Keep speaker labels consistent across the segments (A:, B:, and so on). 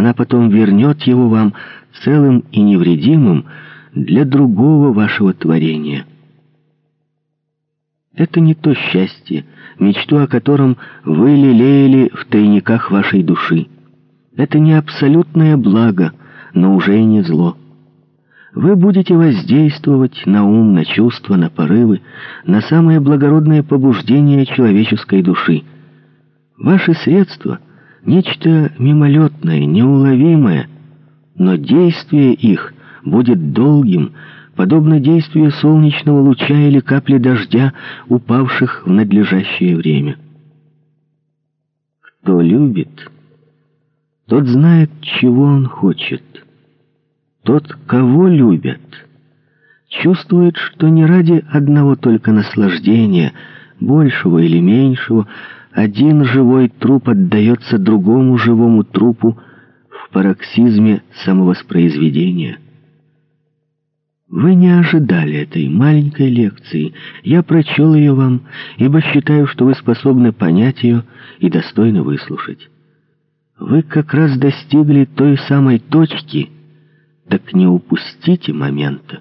A: она потом вернет его вам целым и невредимым для другого вашего творения. Это не то счастье, мечту о котором вы лелеяли в тайниках вашей души. Это не абсолютное благо, но уже и не зло. Вы будете воздействовать на ум, на чувства, на порывы, на самые благородные побуждения человеческой души. Ваши средства — нечто мимолетное, неуловимое, но действие их будет долгим, подобно действию солнечного луча или капли дождя, упавших в надлежащее время. Кто любит, тот знает, чего он хочет. Тот, кого любят, чувствует, что не ради одного только наслаждения, большего или меньшего, один живой труп отдается другому живому трупу в пароксизме самовоспроизведения. Вы не ожидали этой маленькой лекции. Я прочел ее вам, ибо считаю, что вы способны понять ее и достойно выслушать. Вы как раз достигли той самой точки, так не упустите момента.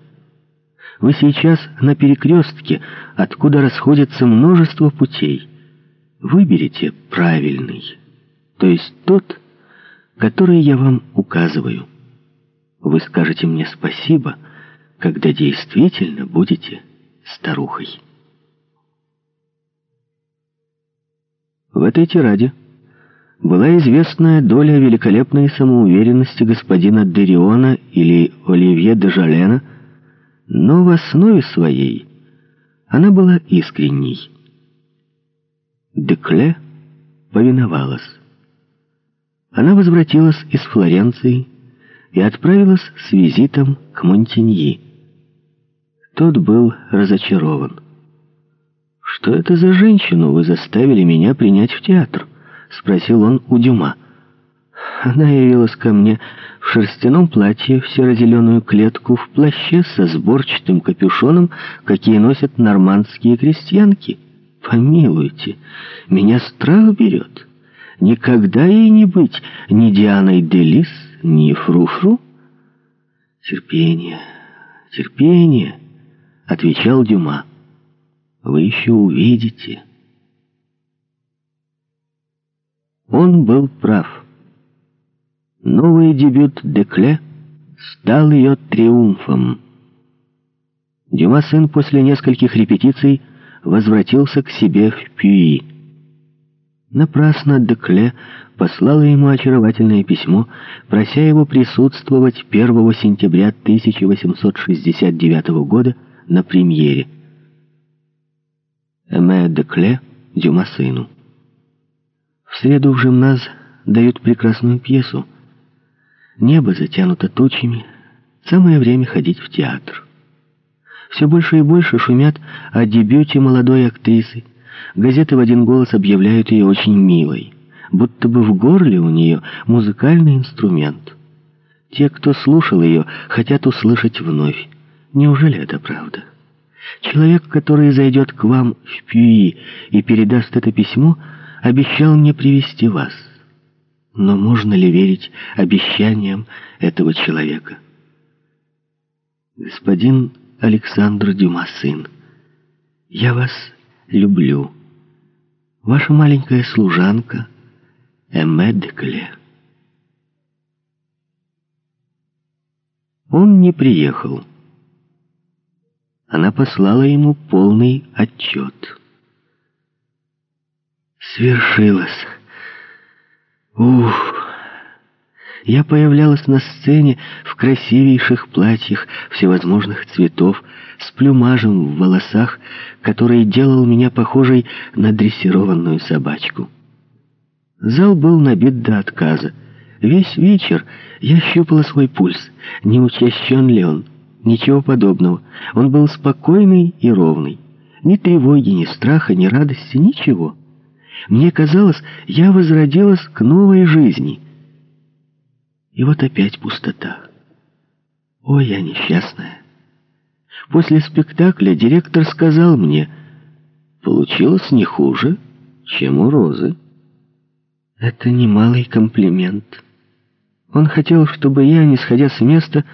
A: Вы сейчас на перекрестке, откуда расходятся множество путей. Выберите правильный, то есть тот, который я вам указываю. Вы скажете мне спасибо — когда действительно будете старухой. В этой тираде была известная доля великолепной самоуверенности господина Дериона или Оливье де Жалена, но в основе своей она была искренней. Декле повиновалась. Она возвратилась из Флоренции и отправилась с визитом к Монтеньи. Тот был разочарован. «Что это за женщину вы заставили меня принять в театр?» — спросил он у Дюма. Она явилась ко мне в шерстяном платье, в серо-зеленую клетку, в плаще со сборчатым капюшоном, какие носят нормандские крестьянки. Помилуйте, меня страх берет. Никогда ей не быть ни Дианой Делис, ни Фруфру. -фру. Терпение, терпение отвечал Дюма. Вы еще увидите. Он был прав. Новый дебют Декле стал ее триумфом. Дюма сын после нескольких репетиций возвратился к себе в Пюи. Напрасно Декле послала ему очаровательное письмо, прося его присутствовать 1 сентября 1869 года на премьере. Эме де Кле Дюма сыну. В среду в Жимназ дают прекрасную пьесу. Небо затянуто тучами. Самое время ходить в театр. Все больше и больше шумят о дебюте молодой актрисы. Газеты в один голос объявляют ее очень милой, будто бы в горле у нее музыкальный инструмент. Те, кто слушал ее, хотят услышать вновь. Неужели это правда? Человек, который зайдет к вам в Пюи и передаст это письмо, обещал мне привести вас. Но можно ли верить обещаниям этого человека? Господин Александр Дюма, сын, я вас люблю. Ваша маленькая служанка Эмме Декле. Он не приехал она послала ему полный отчет. Свершилось. Ух! Я появлялась на сцене в красивейших платьях всевозможных цветов, с плюмажем в волосах, который делал меня похожей на дрессированную собачку. Зал был набит до отказа. Весь вечер я щупала свой пульс, не учащен ли он. Ничего подобного. Он был спокойный и ровный. Ни тревоги, ни страха, ни радости, ничего. Мне казалось, я возродилась к новой жизни. И вот опять пустота. Ой, я несчастная. После спектакля директор сказал мне, получилось не хуже, чем у Розы. Это немалый комплимент. Он хотел, чтобы я, не сходя с места,